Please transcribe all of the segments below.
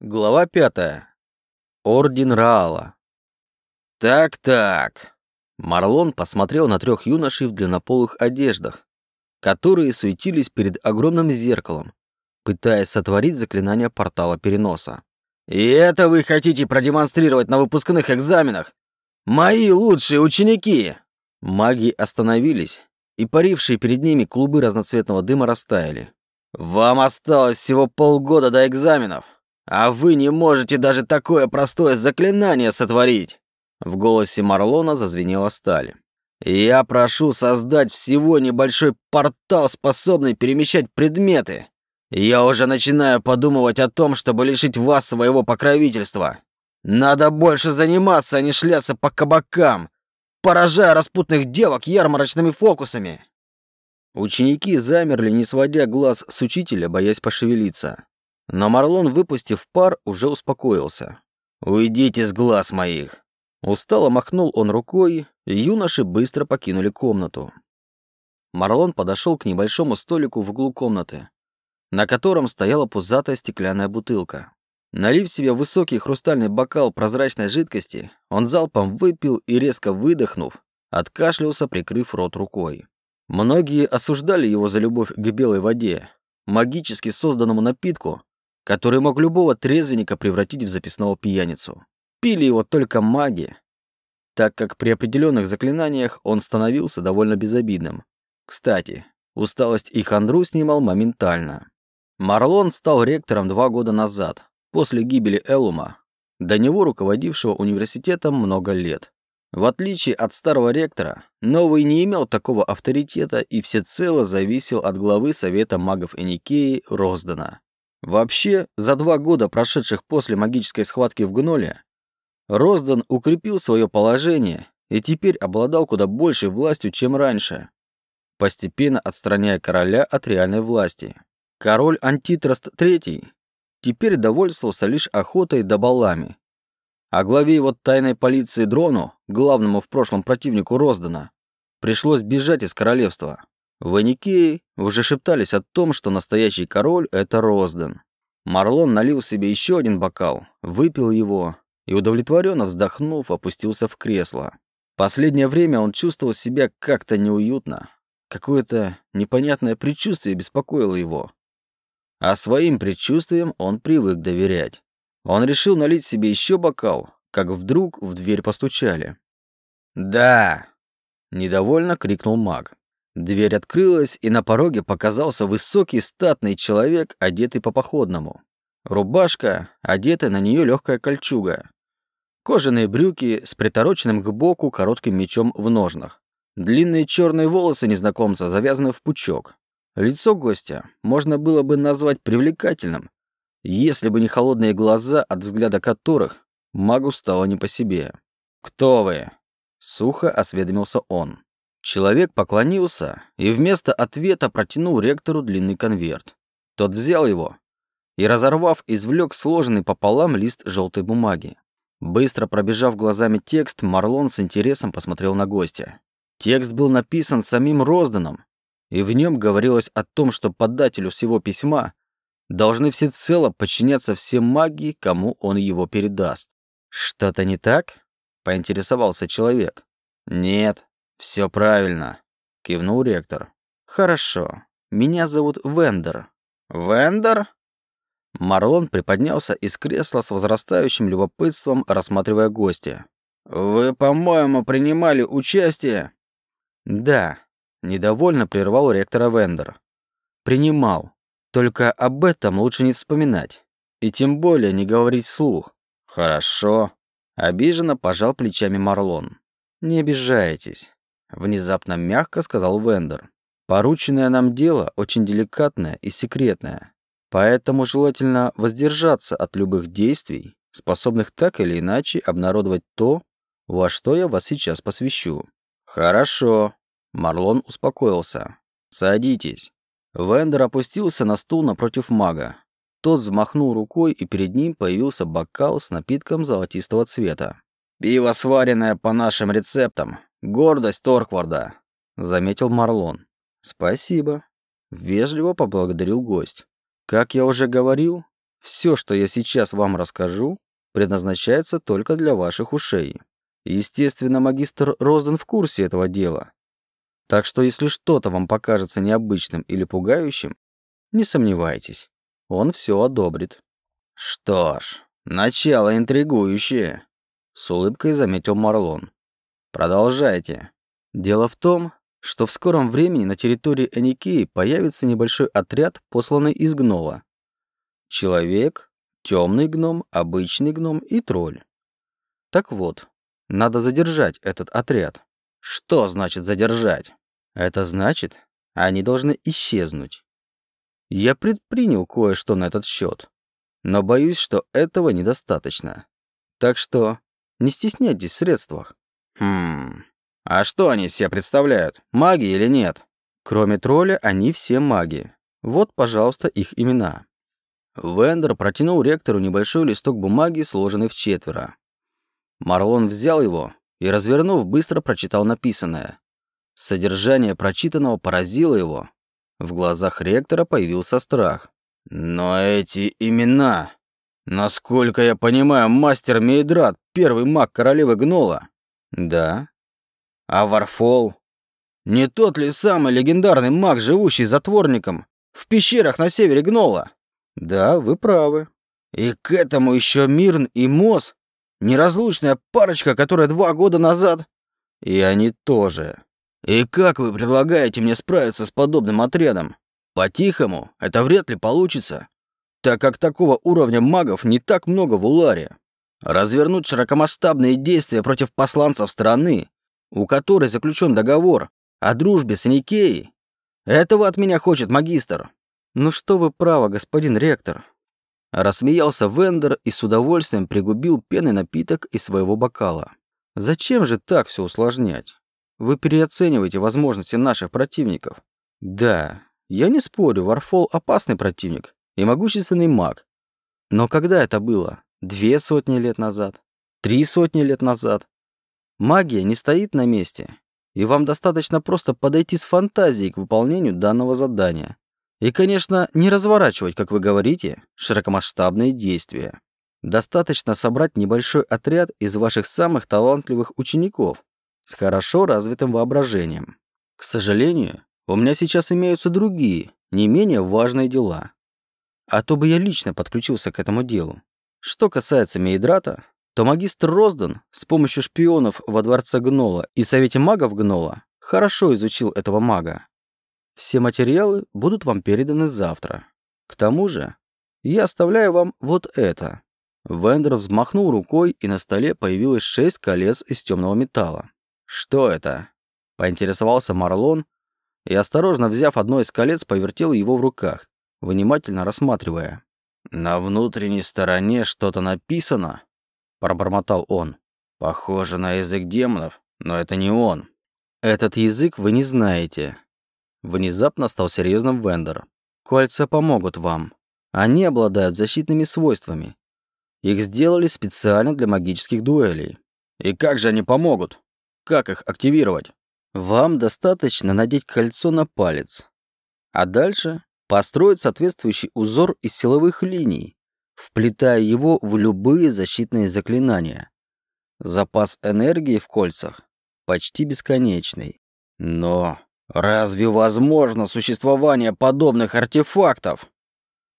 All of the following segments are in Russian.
Глава пятая. Орден Раала. Так-так. Марлон посмотрел на трех юношей в длиннополых одеждах, которые суетились перед огромным зеркалом, пытаясь сотворить заклинание портала переноса. «И это вы хотите продемонстрировать на выпускных экзаменах? Мои лучшие ученики!» Маги остановились, и парившие перед ними клубы разноцветного дыма растаяли. «Вам осталось всего полгода до экзаменов, а вы не можете даже такое простое заклинание сотворить!» В голосе Марлона зазвенела сталь. «Я прошу создать всего небольшой портал, способный перемещать предметы. Я уже начинаю подумывать о том, чтобы лишить вас своего покровительства. Надо больше заниматься, а не шляться по кабакам, поражая распутных девок ярмарочными фокусами. Ученики замерли, не сводя глаз с учителя, боясь пошевелиться. Но Марлон, выпустив пар, уже успокоился. «Уйдите с глаз моих!» Устало махнул он рукой, и юноши быстро покинули комнату. Марлон подошел к небольшому столику в углу комнаты, на котором стояла пузатая стеклянная бутылка. Налив себе высокий хрустальный бокал прозрачной жидкости, он залпом выпил и, резко выдохнув, откашлялся, прикрыв рот рукой. Многие осуждали его за любовь к белой воде, магически созданному напитку, который мог любого трезвенника превратить в записного пьяницу. Пили его только маги, так как при определенных заклинаниях он становился довольно безобидным. Кстати, усталость и хандру снимал моментально. Марлон стал ректором два года назад, после гибели Элума, до него руководившего университетом много лет. В отличие от старого ректора, новый не имел такого авторитета и всецело зависел от главы Совета магов Эникеи Роздана. Вообще, за два года, прошедших после магической схватки в Гноле, Роздан укрепил свое положение и теперь обладал куда большей властью, чем раньше, постепенно отстраняя короля от реальной власти. Король Антитраст III теперь довольствовался лишь охотой да балами. А главе его тайной полиции Дрону, главному в прошлом противнику Роздана, пришлось бежать из королевства. В уже шептались о том, что настоящий король — это Роздан. Марлон налил себе еще один бокал, выпил его и, удовлетворенно вздохнув, опустился в кресло. Последнее время он чувствовал себя как-то неуютно. Какое-то непонятное предчувствие беспокоило его. А своим предчувствиям он привык доверять. Он решил налить себе еще бокал, как вдруг в дверь постучали. «Да!» — недовольно крикнул маг. Дверь открылась, и на пороге показался высокий статный человек, одетый по походному. Рубашка, одетая на нее легкая кольчуга. Кожаные брюки с притороченным к боку коротким мечом в ножнах. Длинные черные волосы незнакомца завязаны в пучок. Лицо гостя можно было бы назвать привлекательным, если бы не холодные глаза, от взгляда которых магу стало не по себе. «Кто вы?» — сухо осведомился он. Человек поклонился и вместо ответа протянул ректору длинный конверт. Тот взял его и, разорвав, извлек сложенный пополам лист желтой бумаги. Быстро пробежав глазами текст, Марлон с интересом посмотрел на гостя. Текст был написан самим Розданом, и в нем говорилось о том, что подателю всего письма должны всецело подчиняться все маги, кому он его передаст. «Что-то не так?» — поинтересовался человек. «Нет, все правильно», — кивнул ректор. «Хорошо. Меня зовут Вендер». «Вендер?» Марлон приподнялся из кресла с возрастающим любопытством, рассматривая гостя. «Вы, по-моему, принимали участие?» «Да», — недовольно прервал ректора Вендер. «Принимал. Только об этом лучше не вспоминать. И тем более не говорить вслух». «Хорошо», — обиженно пожал плечами Марлон. «Не обижайтесь», — внезапно мягко сказал Вендер. «Порученное нам дело очень деликатное и секретное. Поэтому желательно воздержаться от любых действий, способных так или иначе обнародовать то, во что я вас сейчас посвящу. Хорошо. Марлон успокоился. Садитесь. Вендер опустился на стул напротив мага. Тот взмахнул рукой, и перед ним появился бокал с напитком золотистого цвета. «Пиво, сваренное по нашим рецептам. Гордость Торкварда», — заметил Марлон. «Спасибо». Вежливо поблагодарил гость. Как я уже говорил, Все, что я сейчас вам расскажу, предназначается только для ваших ушей. Естественно, магистр Розден в курсе этого дела. Так что если что-то вам покажется необычным или пугающим, не сомневайтесь, он все одобрит. Что ж, начало интригующее, с улыбкой заметил Марлон. Продолжайте. Дело в том, что в скором времени на территории Эникеи появится небольшой отряд, посланный из гнола. Человек, темный гном, обычный гном и тролль. Так вот, надо задержать этот отряд. Что значит задержать? Это значит, они должны исчезнуть. Я предпринял кое-что на этот счет, но боюсь, что этого недостаточно. Так что не стесняйтесь в средствах. Хм, а что они себе представляют? Маги или нет? Кроме тролля, они все маги. Вот, пожалуйста, их имена. Вендер протянул ректору небольшой листок бумаги, сложенный в четверо. Марлон взял его и, развернув, быстро прочитал написанное. Содержание прочитанного поразило его. В глазах ректора появился страх. «Но эти имена... Насколько я понимаю, мастер Мейдрат, первый маг королевы Гнола?» «Да». «А Варфол? Не тот ли самый легендарный маг, живущий затворником в пещерах на севере Гнола?» Да, вы правы. И к этому еще Мирн и Мос, неразлучная парочка, которая два года назад... И они тоже. И как вы предлагаете мне справиться с подобным отрядом? По-тихому это вряд ли получится, так как такого уровня магов не так много в Уларе. Развернуть широкомасштабные действия против посланцев страны, у которой заключен договор о дружбе с Никеей, этого от меня хочет магистр. «Ну что вы право, господин ректор!» Рассмеялся Вендер и с удовольствием пригубил пенный напиток из своего бокала. «Зачем же так все усложнять? Вы переоцениваете возможности наших противников. Да, я не спорю, Варфол опасный противник и могущественный маг. Но когда это было? Две сотни лет назад? Три сотни лет назад? Магия не стоит на месте, и вам достаточно просто подойти с фантазией к выполнению данного задания. И, конечно, не разворачивать, как вы говорите, широкомасштабные действия. Достаточно собрать небольшой отряд из ваших самых талантливых учеников с хорошо развитым воображением. К сожалению, у меня сейчас имеются другие, не менее важные дела. А то бы я лично подключился к этому делу. Что касается Мейдрата, то магистр Роздан с помощью шпионов во дворце Гнола и Совете магов Гнола хорошо изучил этого мага все материалы будут вам переданы завтра. К тому же, я оставляю вам вот это. Вендер взмахнул рукой, и на столе появилось шесть колец из темного металла. Что это? Поинтересовался Марлон и, осторожно взяв одно из колец, повертел его в руках, внимательно рассматривая. «На внутренней стороне что-то написано?» – пробормотал он. «Похоже на язык демонов, но это не он». «Этот язык вы не знаете», Внезапно стал серьезным Вендер. Кольца помогут вам. Они обладают защитными свойствами. Их сделали специально для магических дуэлей. И как же они помогут? Как их активировать? Вам достаточно надеть кольцо на палец. А дальше построить соответствующий узор из силовых линий, вплетая его в любые защитные заклинания. Запас энергии в кольцах почти бесконечный. Но Разве возможно существование подобных артефактов?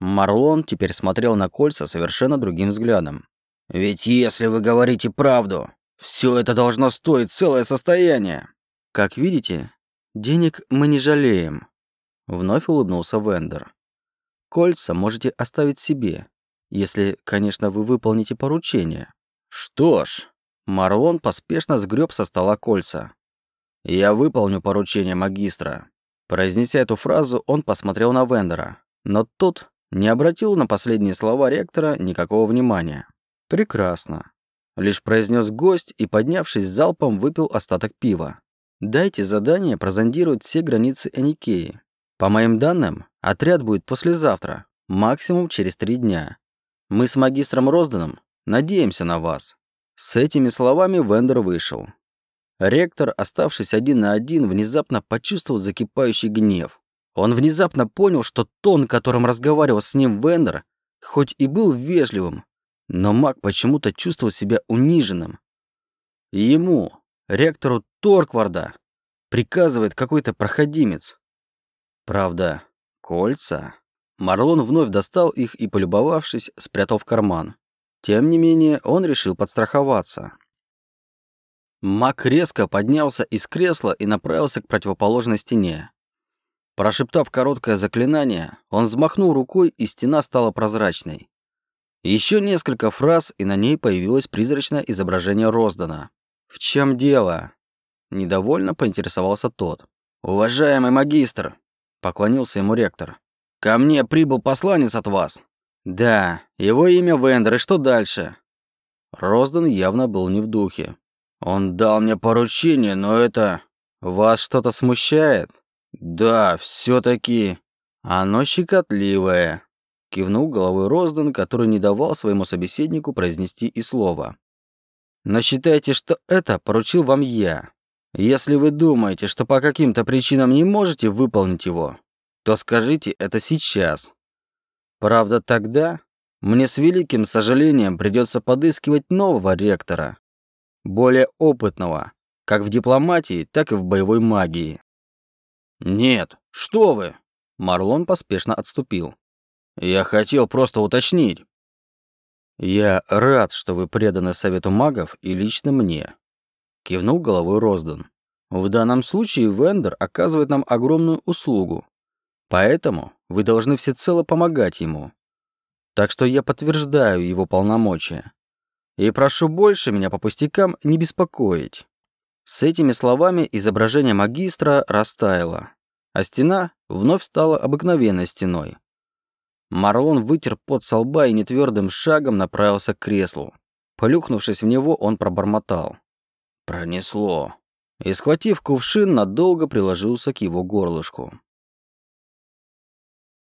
Марлон теперь смотрел на кольца совершенно другим взглядом. Ведь если вы говорите правду, все это должно стоить целое состояние. Как видите, денег мы не жалеем. Вновь улыбнулся Вендер. Кольца можете оставить себе, если, конечно, вы выполните поручение. Что ж, Марлон поспешно сгреб со стола кольца. «Я выполню поручение магистра». Произнеся эту фразу, он посмотрел на Вендера, но тот не обратил на последние слова ректора никакого внимания. «Прекрасно», — лишь произнес гость и, поднявшись залпом, выпил остаток пива. «Дайте задание прозондировать все границы Эникеи. По моим данным, отряд будет послезавтра, максимум через три дня. Мы с магистром Розданом надеемся на вас». С этими словами Вендер вышел. Ректор, оставшись один на один, внезапно почувствовал закипающий гнев. Он внезапно понял, что тон, которым разговаривал с ним Вендер, хоть и был вежливым, но маг почему-то чувствовал себя униженным. Ему, ректору Торкварда, приказывает какой-то проходимец. Правда, кольца... Марлон вновь достал их и, полюбовавшись, спрятал в карман. Тем не менее, он решил подстраховаться. Мак резко поднялся из кресла и направился к противоположной стене. Прошептав короткое заклинание, он взмахнул рукой, и стена стала прозрачной. Еще несколько фраз, и на ней появилось призрачное изображение Роздана. «В чем дело?» Недовольно поинтересовался тот. «Уважаемый магистр!» — поклонился ему ректор. «Ко мне прибыл посланец от вас». «Да, его имя Вендер, и что дальше?» Роздан явно был не в духе. Он дал мне поручение, но это... Вас что-то смущает? Да, все-таки... Оно щекотливое. Кивнул головой Роздан, который не давал своему собеседнику произнести и слова. Но считайте, что это поручил вам я. Если вы думаете, что по каким-то причинам не можете выполнить его, то скажите это сейчас. Правда, тогда мне с великим сожалением придется подыскивать нового ректора, более опытного, как в дипломатии, так и в боевой магии. «Нет, что вы!» Марлон поспешно отступил. «Я хотел просто уточнить». «Я рад, что вы преданы совету магов и лично мне», кивнул головой Роздан. «В данном случае Вендер оказывает нам огромную услугу, поэтому вы должны всецело помогать ему. Так что я подтверждаю его полномочия. И прошу больше меня по пустякам не беспокоить». С этими словами изображение магистра растаяло, а стена вновь стала обыкновенной стеной. Марлон вытер пот со лба и нетвердым шагом направился к креслу. Плюхнувшись в него, он пробормотал. «Пронесло». И, схватив кувшин, надолго приложился к его горлышку.